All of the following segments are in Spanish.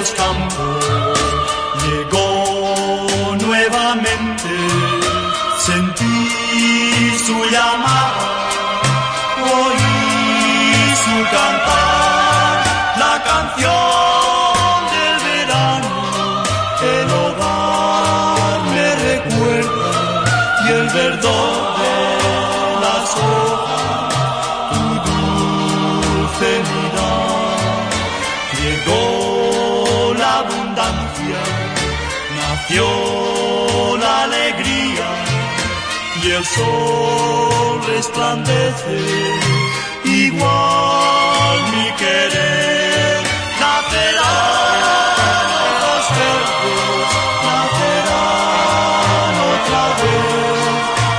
los campos llegó nuevamente, sentí su llamada, oí su cantar, la canción del verano, el hogar me recuerda y el verdor. Nació la alegría y el sol resplandece igual mi querer. Nacerá los verdes nacerán otra vez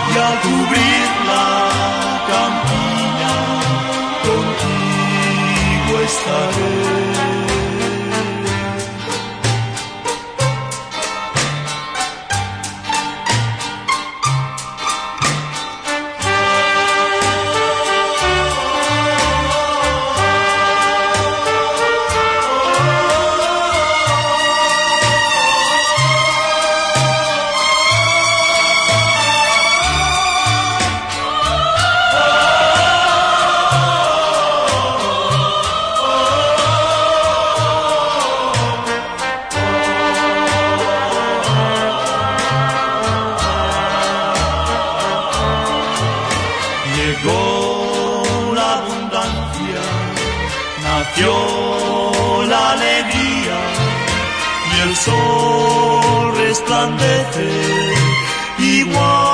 y al cubrir nació la alegría y el sol resplandece igual